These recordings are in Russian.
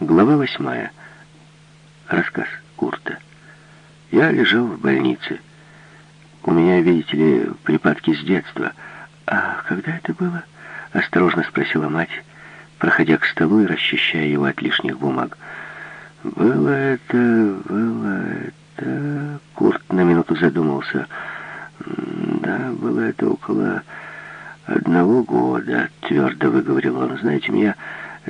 Глава восьмая. Рассказ Курта. Я лежал в больнице. У меня, видите ли, припадки с детства. А когда это было? Осторожно спросила мать, проходя к столу и расчищая его от лишних бумаг. Было это, было это... Курт на минуту задумался. Да, было это около одного года, твердо выговорил он. Знаете, меня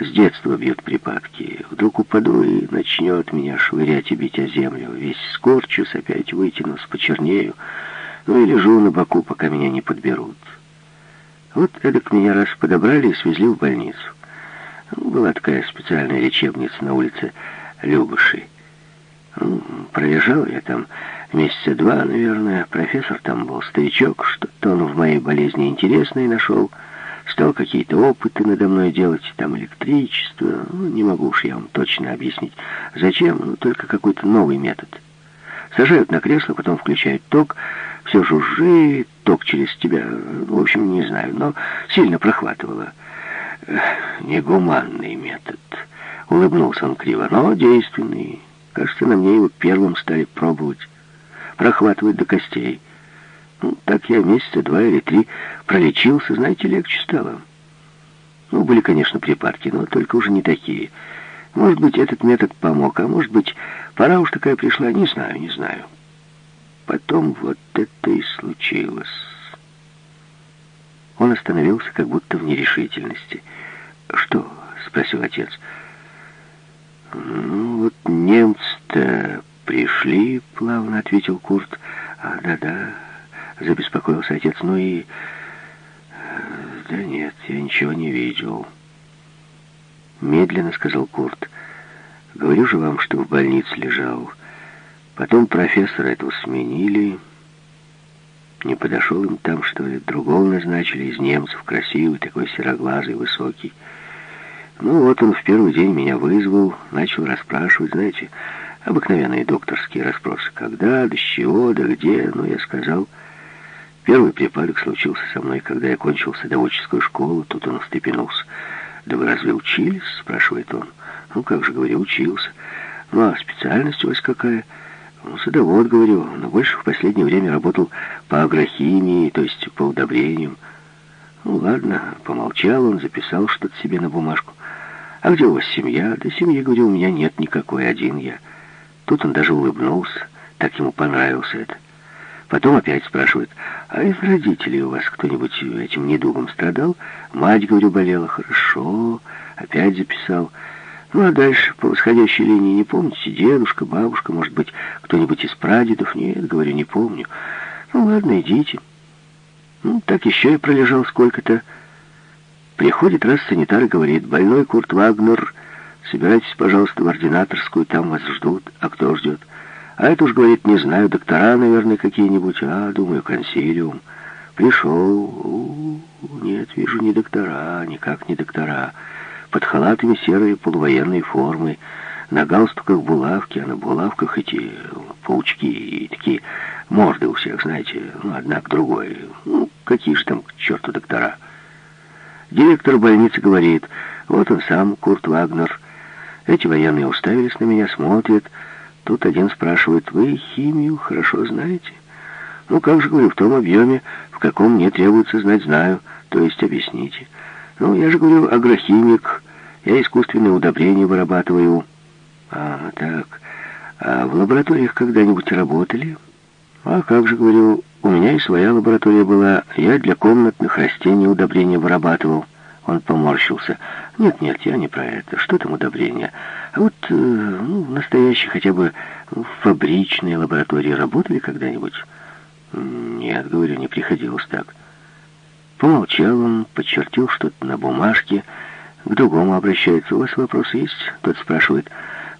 с детства бьют припадки. Вдруг упаду и начнет меня швырять и бить о землю. Весь скорчусь, опять вытянусь, почернею. Ну и лежу на боку, пока меня не подберут. Вот эдак меня раз подобрали и свезли в больницу. Ну, была такая специальная лечебница на улице Любыши. Ну, пролежал я там месяца два, наверное. Профессор там был старичок, что-то он в моей болезни интересное нашел. Стал какие-то опыты надо мной делать, там электричество. Ну, не могу уж я вам точно объяснить, зачем, ну, только какой-то новый метод. Сажают на кресло, потом включают ток, все жужжит, ток через тебя, в общем, не знаю, но сильно прохватывало. Негуманный метод. Улыбнулся он криво, но действенный. Кажется, на мне его первым стали пробовать. Прохватывать до костей. Ну, так я месяца два или три пролечился, знаете, легче стало. Ну, были, конечно, припадки, но только уже не такие. Может быть, этот метод помог, а может быть, пора уж такая пришла, не знаю, не знаю. Потом вот это и случилось. Он остановился, как будто в нерешительности. «Что?» — спросил отец. «Ну, вот немцы-то пришли», — плавно ответил Курт. «А, да-да», Забеспокоился отец. Ну и... Да нет, я ничего не видел. Медленно сказал Курт. Говорю же вам, что в больнице лежал. Потом профессора этого сменили. Не подошел им там, что ли. Другого назначили из немцев. Красивый, такой сероглазый, высокий. Ну вот он в первый день меня вызвал, начал расспрашивать, знаете, обыкновенные докторские расспросы. Когда, до чего, да где, ну я сказал... Первый припадок случился со мной, когда я кончил садоводческую школу. Тут он встрепенулся. «Да вы разве учились?» — спрашивает он. «Ну, как же, говорю, учился. Ну, а специальность у вас какая?» «Ну, садовод, говорю, но больше в последнее время работал по агрохимии, то есть по удобрениям». «Ну, ладно», — помолчал он, записал что-то себе на бумажку. «А где у вас семья?» «Да семьи, говорю, у меня нет никакой, один я». Тут он даже улыбнулся, так ему понравился это. Потом опять спрашивает, а из родителей у вас кто-нибудь этим недугом страдал? Мать, говорю, болела. Хорошо. Опять записал. Ну, а дальше по восходящей линии не помните? Дедушка, бабушка, может быть, кто-нибудь из прадедов? Нет, говорю, не помню. Ну, ладно, идите. Ну, так еще и пролежал сколько-то. Приходит раз санитар говорит, больной Курт Вагнер, собирайтесь, пожалуйста, в ординаторскую, там вас ждут. А кто ждет? А это уж, говорит, не знаю, доктора, наверное, какие-нибудь. А, думаю, консилиум. Пришел. У -у нет, вижу, не доктора, никак не доктора. Под халатами серые полувоенные формы. На галстуках булавки, а на булавках эти паучки и такие морды у всех, знаете, ну, одна к другой. Ну, какие же там к черту доктора. Директор больницы говорит, вот он сам, Курт Вагнер. Эти военные уставились на меня, смотрят, Тут один спрашивает, вы химию хорошо знаете? Ну, как же, говорю, в том объеме, в каком мне требуется знать, знаю. То есть объясните. Ну, я же говорю, агрохимик. Я искусственные удобрения вырабатываю. А, так. А в лабораториях когда-нибудь работали? А как же, говорю, у меня и своя лаборатория была. Я для комнатных растений удобрения вырабатывал. Он поморщился. Нет, нет, я не про это. Что там удобрения? А вот э, ну, настоящие хотя бы фабричные лаборатории работали когда-нибудь? Нет, говорю, не приходилось так. Помолчал он, подчертил что-то на бумажке, к другому обращается. У вас вопросы есть? Тот спрашивает.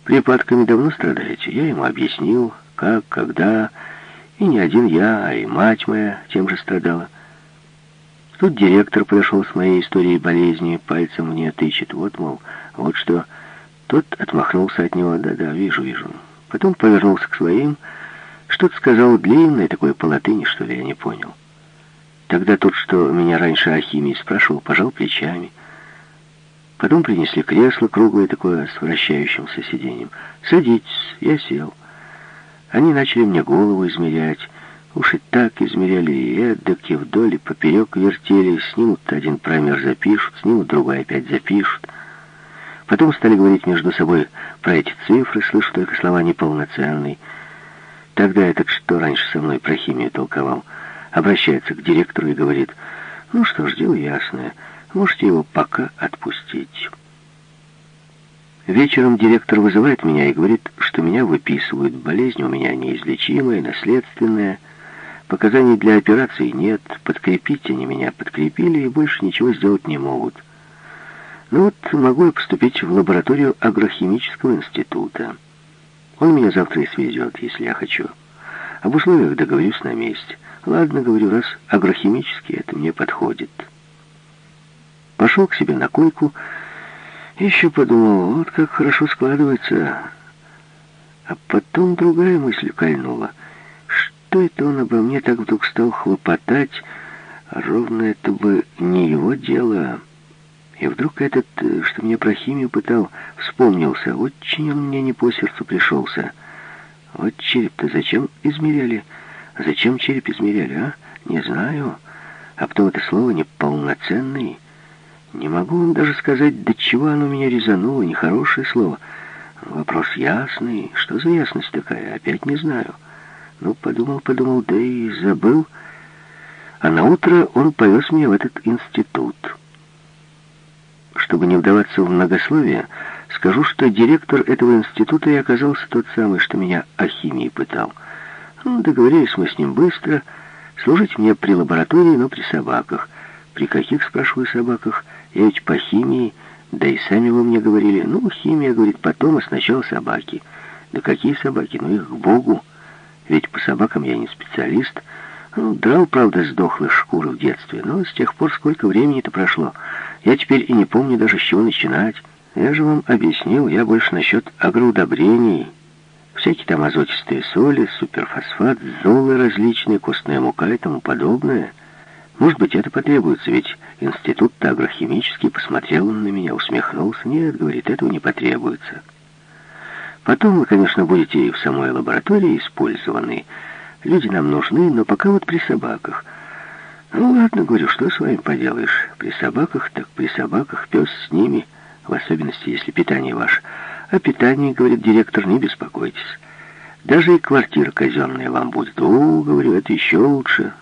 Припадками давно страдаете? Я ему объяснил, как, когда. И не один я, а и мать моя тем же страдала. Тут директор подошел с моей историей болезни, пальцем мне тычет. Вот, мол, вот что... Тот отмахнулся от него. Да-да, вижу, вижу. Потом повернулся к своим. Что-то сказал длинное, такое по латыни, что ли, я не понял. Тогда тот, что меня раньше о химии спрашивал, пожал плечами. Потом принесли кресло круглое такое с вращающимся сиденьем. «Садитесь». Я сел. Они начали мне голову измерять. Уж и так измеряли, и эдак, и вдоль, и поперек вертели. Снимут один праймер, запишут, снимут другой, опять запишут. Потом стали говорить между собой про эти цифры, слышу только слова неполноценный. Тогда этот, что раньше со мной про химию толковал, обращается к директору и говорит, «Ну что ж, дело ясное». Можете его пока отпустить. Вечером директор вызывает меня и говорит, что меня выписывают. Болезнь у меня неизлечимая, наследственная. Показаний для операции нет. Подкрепить они меня подкрепили и больше ничего сделать не могут. Ну вот могу я поступить в лабораторию агрохимического института. Он меня завтра и свезет, если я хочу. Об условиях договорюсь на месте. Ладно, говорю, раз агрохимический, это мне подходит. Пошел к себе на койку, еще подумал, вот как хорошо складывается. А потом другая мысль кольнула. Что это он обо мне так вдруг стал хлопотать? ровно это бы не его дело. И вдруг этот, что меня про химию пытал, вспомнился. Очень он мне не по сердцу пришелся. Вот череп-то зачем измеряли? Зачем череп измеряли, а? Не знаю. А потом это слово неполноценный. Не могу вам даже сказать, до чего оно меня резануло, нехорошее слово. Вопрос ясный. Что за ясность такая? Опять не знаю. Ну, подумал, подумал, да и забыл. А на утро он повез меня в этот институт. Чтобы не вдаваться в многословие, скажу, что директор этого института и оказался тот самый, что меня о химии пытал. Ну, договорились мы с ним быстро, служить мне при лаборатории, но при собаках. При каких, спрашиваю, собаках? Я ведь по химии, да и сами вы мне говорили. Ну, химия, говорит, потом, а сначала собаки. Да какие собаки? Ну, их к Богу. Ведь по собакам я не специалист. Ну, драл, правда, сдохлых шкуры в детстве, но с тех пор сколько времени-то прошло. Я теперь и не помню даже, с чего начинать. Я же вам объяснил, я больше насчет агроудобрений. Всякие там азотистые соли, суперфосфат, золы различные, костная мука и тому подобное — может быть, это потребуется, ведь институт агрохимический посмотрел на меня, усмехнулся. Нет, говорит, этого не потребуется. Потом вы, конечно, будете и в самой лаборатории использованы. Люди нам нужны, но пока вот при собаках. Ну ладно, говорю, что с вами поделаешь? При собаках, так при собаках, пес с ними, в особенности, если питание ваше. О питании, говорит директор, не беспокойтесь. Даже и квартира казенная вам будет. О, говорю, это еще лучше.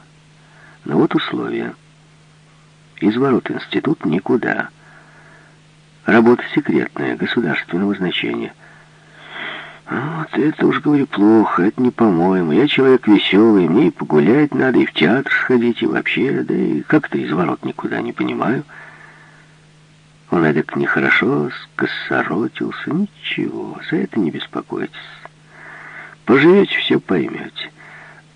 Но вот условия. Из ворот институт никуда. Работа секретная, государственного значения. Вот это уж, говорю, плохо, это не по-моему. Я человек веселый, мне и погулять надо, и в театр сходить, и вообще, да и как-то из ворот никуда не понимаю. Он эдак нехорошо скосоротился. Ничего, за это не беспокойтесь. Поживете, все поймете.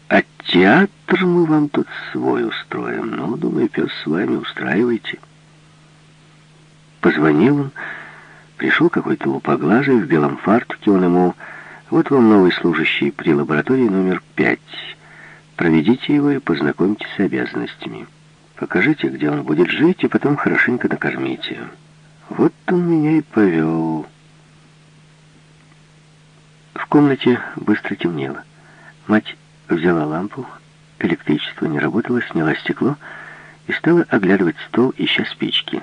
А театр мы вам тут свой устроим. Ну, думаю, пес с вами устраивайте. Позвонил он. Пришел какой-то лупоглазый в белом фартуке. Он ему... Вот вам новый служащий при лаборатории номер пять. Проведите его и познакомьте с обязанностями. Покажите, где он будет жить, и потом хорошенько накормите. Вот он меня и повел. В комнате быстро темнело. Мать взяла лампу, электричество не работало, сняла стекло и стала оглядывать стол, ища спички.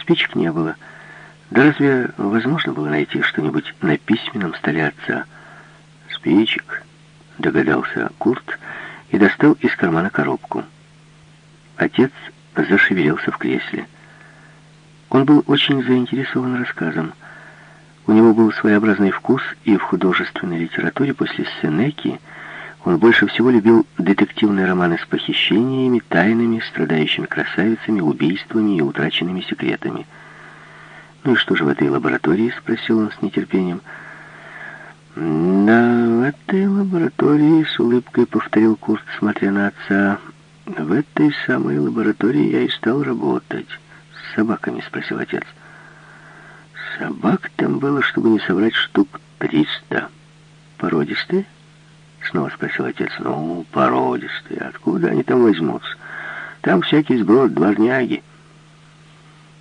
Спичек не было. Да разве возможно было найти что-нибудь на письменном столе отца? Спичек, догадался Курт и достал из кармана коробку. Отец зашевелился в кресле. Он был очень заинтересован рассказом. У него был своеобразный вкус, и в художественной литературе после Сенеки он больше всего любил детективные романы с похищениями, тайнами, страдающими красавицами, убийствами и утраченными секретами. «Ну и что же в этой лаборатории?» — спросил он с нетерпением. «Да, в этой лаборатории», — с улыбкой повторил Курт, смотря на отца, — «в этой самой лаборатории я и стал работать». «С собаками?» — спросил отец. «Собак там было, чтобы не соврать, штук триста. Породистые?» Снова спросил отец. Ну, породистые. Откуда они там возьмутся? Там всякий сброд, дворняги.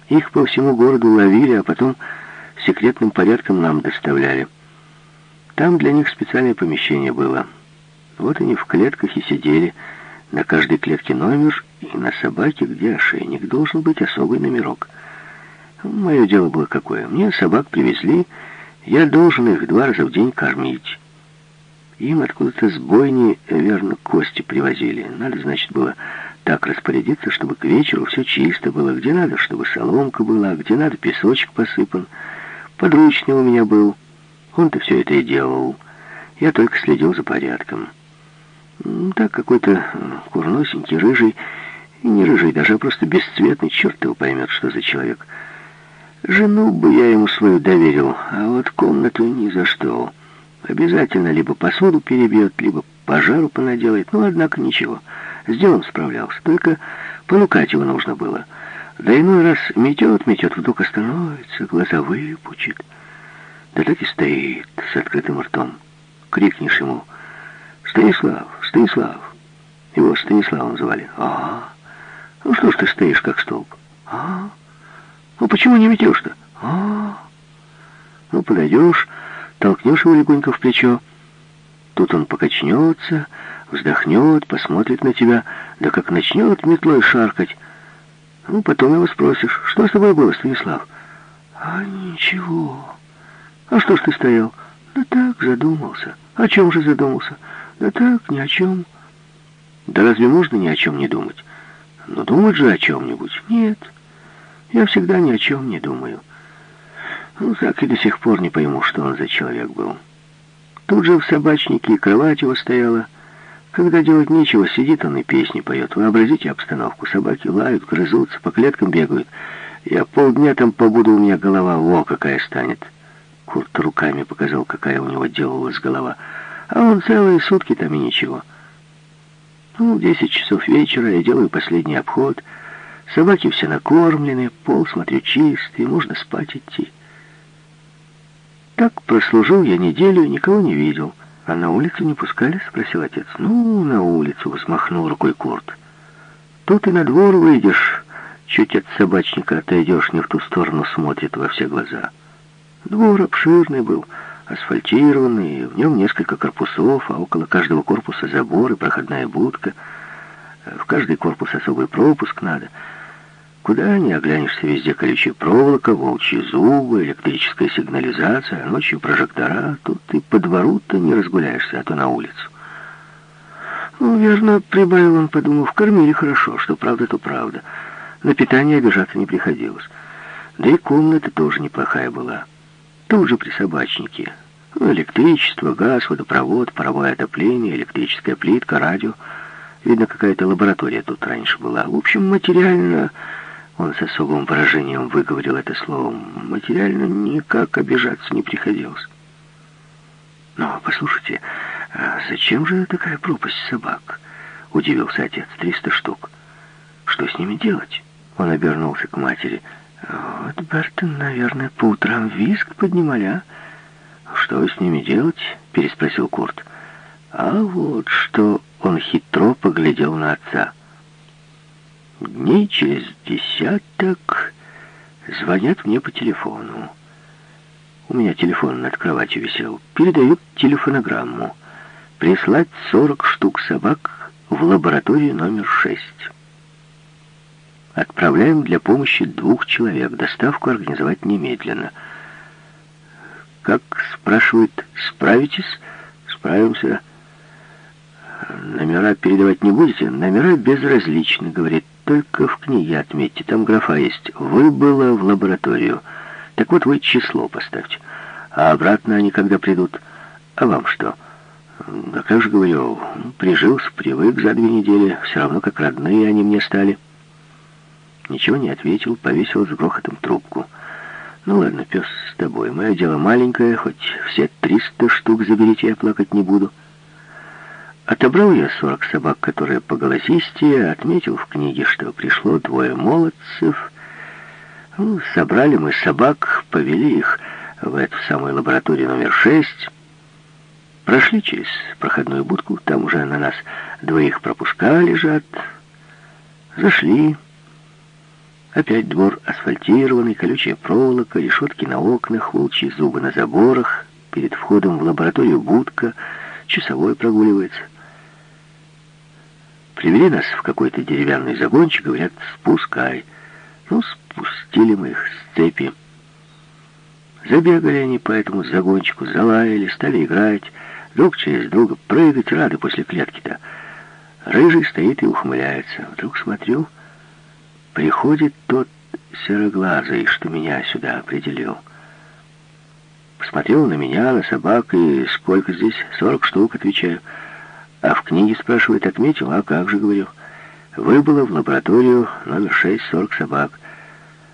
Их по всему городу ловили, а потом секретным порядком нам доставляли. Там для них специальное помещение было. Вот они в клетках и сидели. На каждой клетке номер, и на собаке, где ошейник, должен быть особый номерок. Мое дело было какое. Мне собак привезли, я должен их два раза в день кормить. Им откуда-то с бойни, верно, кости привозили. Надо, значит, было так распорядиться, чтобы к вечеру все чисто было. Где надо, чтобы соломка была, где надо, песочек посыпан. Подручный у меня был. Он-то все это и делал. Я только следил за порядком. Так какой-то курносенький, рыжий, и не рыжий даже, а просто бесцветный, черт его поймет, что за человек. Жену бы я ему свою доверил, а вот комнату ни за что. Обязательно либо посуду перебьет, либо пожару понаделает. Ну, однако, ничего. С делом справлялся. Только понукать его нужно было. Да иной раз метет, метет, вдруг остановится, глаза выпучит. Да так и стоит с открытым ртом. Крикнешь ему «Станислав! Станислав!» Его Станиславом звали. «А, ну что ж ты стоишь, как столб?» «А, ну почему не метешь-то?» «А, ну подойдешь, толкнешь его легонько в плечо. Тут он покачнется, вздохнет, посмотрит на тебя, да как начнет метлой шаркать. Ну, потом его спросишь, что с тобой было, Станислав? А ничего. А что ж ты стоял? Да так, задумался. О чем же задумался? Да так, ни о чем. Да разве можно ни о чем не думать? Ну, думать же о чем-нибудь. Нет, я всегда ни о чем не думаю. Ну, так и до сих пор не пойму, что он за человек был. Тут же в собачнике кровать его стояла. Когда делать нечего, сидит он и песни поет. Вообразите обстановку. Собаки лают, грызутся, по клеткам бегают. Я полдня там побуду, у меня голова во какая станет. Курт руками показал, какая у него делалась голова. А он целые сутки там и ничего. Ну, десять часов вечера я делаю последний обход. Собаки все накормлены, пол, смотрю, чистый, можно спать идти. Так прослужил я неделю никого не видел. А на улицу не пускали? Спросил отец. Ну, на улицу, взмахнул рукой Курт. Тут и на двор выйдешь, чуть от собачника отойдешь, не в ту сторону смотрит во все глаза. Двор обширный был, асфальтированный, в нем несколько корпусов, а около каждого корпуса забор и проходная будка. В каждый корпус особый пропуск надо — Куда ни оглянешься, везде колючая проволока, волчьи зубы, электрическая сигнализация, а ночью прожектора. Тут ты по двору-то не разгуляешься, а то на улицу. Ну, верно, прибавил он, подумав, кормили хорошо, что правда, то правда. На питание обижаться не приходилось. Да и комната тоже неплохая была. Тут же при собачнике. Ну, электричество, газ, водопровод, паровое отопление, электрическая плитка, радио. Видно, какая-то лаборатория тут раньше была. В общем, материально он с особым выражением выговорил это слово. Материально никак обижаться не приходилось. «Но, послушайте, а зачем же такая пропасть собак?» — удивился отец. «Триста штук. Что с ними делать?» Он обернулся к матери. «Вот, Бертон, наверное, по утрам виск поднимали, а?» «Что с ними делать?» — переспросил Курт. «А вот что...» — он хитро поглядел на отца. Дней через десяток звонят мне по телефону. У меня телефон над кроватью висел. Передают телефонограмму. Прислать 40 штук собак в лабораторию номер 6. Отправляем для помощи двух человек. Доставку организовать немедленно. Как, спрашивает, справитесь? Справимся. Номера передавать не будете? Номера безразличны, говорит только в книге отметьте, там графа есть. Выбыло в лабораторию. Так вот вы число поставьте. А обратно они когда придут? А вам что? Да как же говорю, прижился, привык за две недели. Все равно как родные они мне стали. Ничего не ответил, повесил с грохотом трубку. Ну ладно, пес с тобой. Мое дело маленькое, хоть все триста штук заберите, я плакать не буду. Отобрал я сорок собак, которые по голосистее, отметил в книге, что пришло двое молодцев. Ну, собрали мы собак, повели их в эту самую лабораторию номер шесть. Прошли через проходную будку, там уже на нас двоих пропуска лежат. Зашли. Опять двор асфальтированный, колючая проволока, решетки на окнах, волчьи зубы на заборах, перед входом в лабораторию будка, часовой прогуливается. Привели нас в какой-то деревянный загончик, говорят, спускай. Ну, спустили мы их с цепи. Забегали они по этому загончику, залаяли, стали играть, друг через друга прыгать, рады после клетки-то. Рыжий стоит и ухмыляется. Вдруг смотрю, приходит тот сероглазый, что меня сюда определил. Посмотрел на меня, на собак, и сколько здесь? Сорок штук, отвечаю. А в книге, спрашивает, отметил, а как же, говорю. Выбыло в лабораторию номер шесть сорок собак.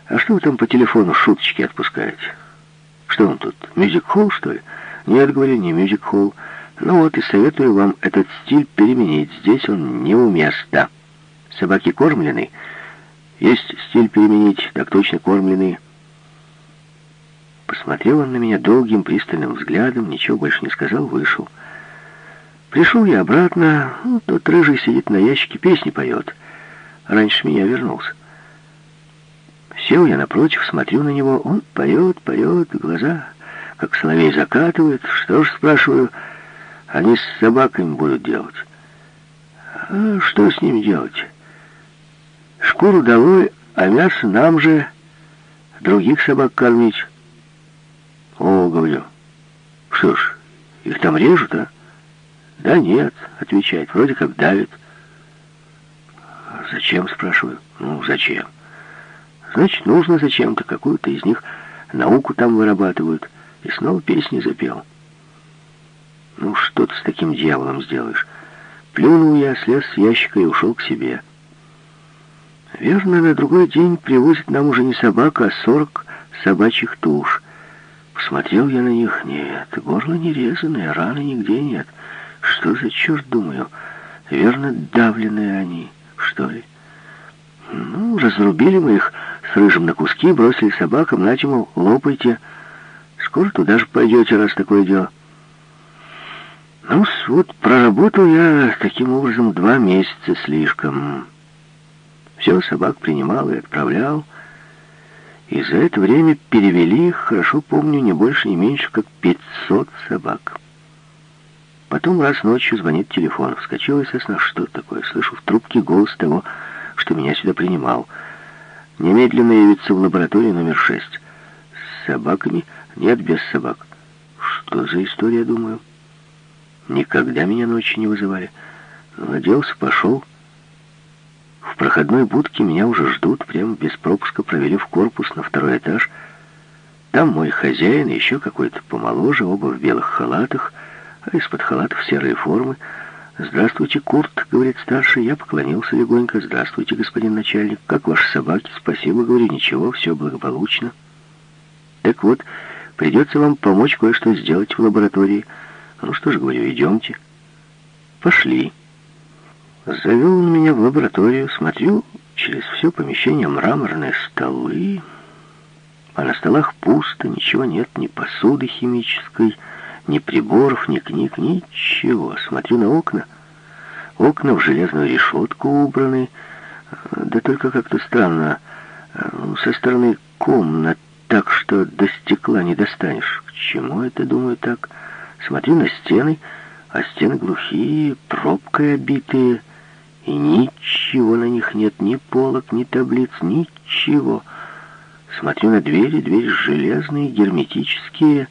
А что вы там по телефону шуточки отпускаете? Что он тут, мюзик-холл, что ли? Нет, говорю, не мюзик-холл. Ну вот и советую вам этот стиль переменить. Здесь он неуместно. Собаки кормлены. Есть стиль переменить, так точно кормленные. Посмотрел он на меня долгим пристальным взглядом, ничего больше не сказал, вышел. Пришел я обратно, ну, тот рыжий сидит на ящике, песни поет. Раньше меня вернулся. Сел я напротив, смотрю на него, он поет, поет, глаза, как соловей закатывает. Что ж, спрашиваю, они с собаками будут делать. А что с ними делать? Шкуру долой, а мясо нам же других собак кормить. О, говорю, что ж, их там режут, а? Да нет, отвечает, вроде как давит. Зачем, спрашиваю? Ну, зачем? Значит, нужно зачем-то, какую-то из них науку там вырабатывают. И снова песни запел. Ну, что ты с таким дьяволом сделаешь? Плюнул я, слез с ящика и ушел к себе. Верно, на другой день привозят нам уже не собака, а сорок собачьих туш. Посмотрел я на них. Нет, горло не резаное, раны нигде нет. Что за черт, думаю? Верно, давленные они, что ли? Ну, разрубили мы их с рыжим на куски, бросили собакам, нате, мол, лопайте. Скоро туда же пойдете, раз такое дело. Ну, вот проработал я таким образом два месяца слишком. Все, собак принимал и отправлял. И за это время перевели их, хорошо помню, не больше, не меньше, как 500 собак. Потом раз ночью звонит телефон. Вскочил из сна. Что такое? Слышу в трубке голос того, что меня сюда принимал. Немедленно явиться в лабораторию номер шесть. С собаками? Нет, без собак. Что за история, думаю? Никогда меня ночью не вызывали. Оделся, пошел. В проходной будке меня уже ждут, прямо без пропуска провели в корпус на второй этаж. Там мой хозяин, еще какой-то помоложе, оба в белых халатах, а из-под халатов серые формы. «Здравствуйте, Курт», — говорит старший. Я поклонился легонько. «Здравствуйте, господин начальник. Как ваши собаки?» «Спасибо», — говорю. «Ничего, все благополучно». «Так вот, придется вам помочь кое-что сделать в лаборатории». Ну что ж, говорю, идемте. Пошли. Завел он меня в лабораторию, смотрю, через все помещение мраморные столы, а на столах пусто, ничего нет, ни посуды химической, ни приборов, ни книг, ничего. Смотрю на окна. Окна в железную решетку убраны, да только как-то странно, ну, со стороны комнат, так что до стекла не достанешь. К чему это, думаю, так? Смотрю на стены, а стены глухие, пробкой обитые, и ничего на них нет, ни полок, ни таблиц, ничего. Смотрю на двери, двери железные, герметические,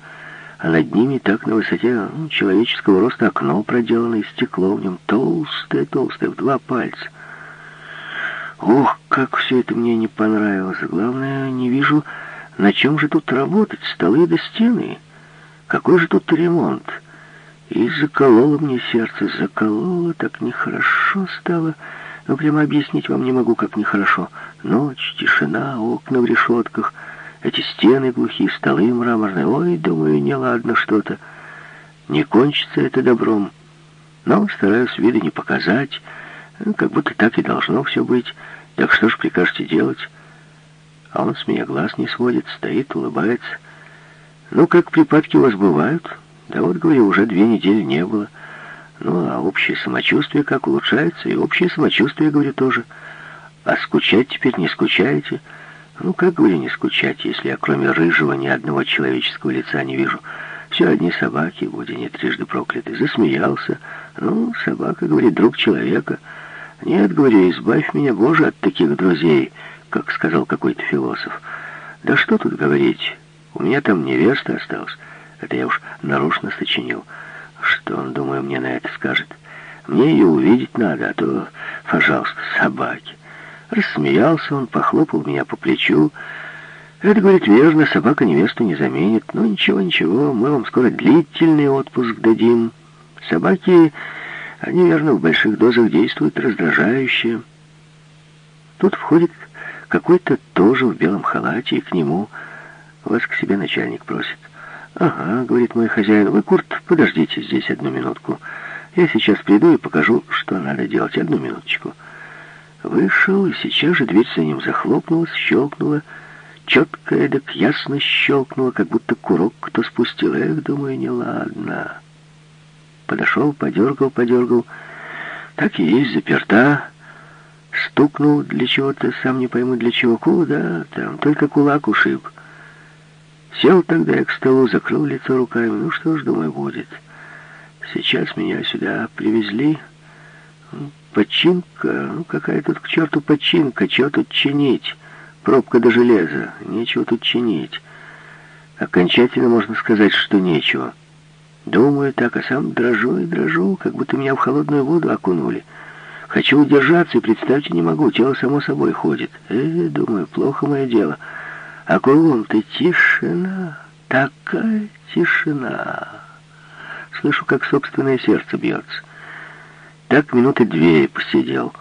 а над ними так на высоте ну, человеческого роста окно проделано, стекло в нем толстое-толстое, в два пальца. Ох, как все это мне не понравилось. Главное, не вижу, на чем же тут работать, столы до стены. Какой же тут ремонт? И закололо мне сердце, закололо, так нехорошо стало. Ну, прямо объяснить вам не могу, как нехорошо. Ночь, тишина, окна в решетках, эти стены глухие, столы мраморные. Ой, думаю, неладно что-то. Не кончится это добром. Но стараюсь вида не показать, ну, как будто так и должно все быть. Так что ж прикажете делать? А он с меня глаз не сводит, стоит, улыбается. «Ну, как припадки у вас бывают?» «Да вот, говорю, уже две недели не было. Ну, а общее самочувствие как улучшается, и общее самочувствие, говорю, тоже. А скучать теперь не скучаете?» Ну, как, говорю, не скучать, если я кроме рыжего ни одного человеческого лица не вижу. Все одни собаки, будь они трижды прокляты. Засмеялся. Ну, собака, говорит, друг человека. Нет, говорю, избавь меня, Боже, от таких друзей, как сказал какой-то философ. Да что тут говорить, у меня там невеста осталась. Это я уж нарочно сочинил. Что он, думаю, мне на это скажет? Мне ее увидеть надо, а то, пожалуйста, собаки. Рассмеялся он, похлопал меня по плечу. Это, говорит, верно, собака невесту не заменит. Ну, ничего, ничего, мы вам скоро длительный отпуск дадим. Собаки, они, верно, в больших дозах действуют раздражающе. Тут входит какой-то тоже в белом халате, и к нему вас к себе начальник просит. «Ага», — говорит мой хозяин, — «вы, Курт, подождите здесь одну минутку. Я сейчас приду и покажу, что надо делать. Одну минуточку». Вышел, и сейчас же дверь за ним захлопнулась, щелкнула. Четко, эдак ясно щелкнула, как будто курок кто спустил. Эх, думаю, неладно. Подошел, подергал, подергал. Так и есть, заперта. Стукнул для чего-то, сам не пойму для чего. Куда там, только кулак ушиб. Сел тогда я к столу, закрыл лицо руками. Ну что ж, думаю, будет. Сейчас меня сюда привезли. Починка, ну какая тут к черту починка, чего тут чинить? Пробка до железа, нечего тут чинить. Окончательно можно сказать, что нечего. Думаю так, а сам дрожу и дрожу, как будто меня в холодную воду окунули. Хочу удержаться и представьте не могу, тело само собой ходит. Э, думаю, плохо мое дело. А кругом-то тишина, такая тишина. Слышу, как собственное сердце бьется. Так минуты две посидел.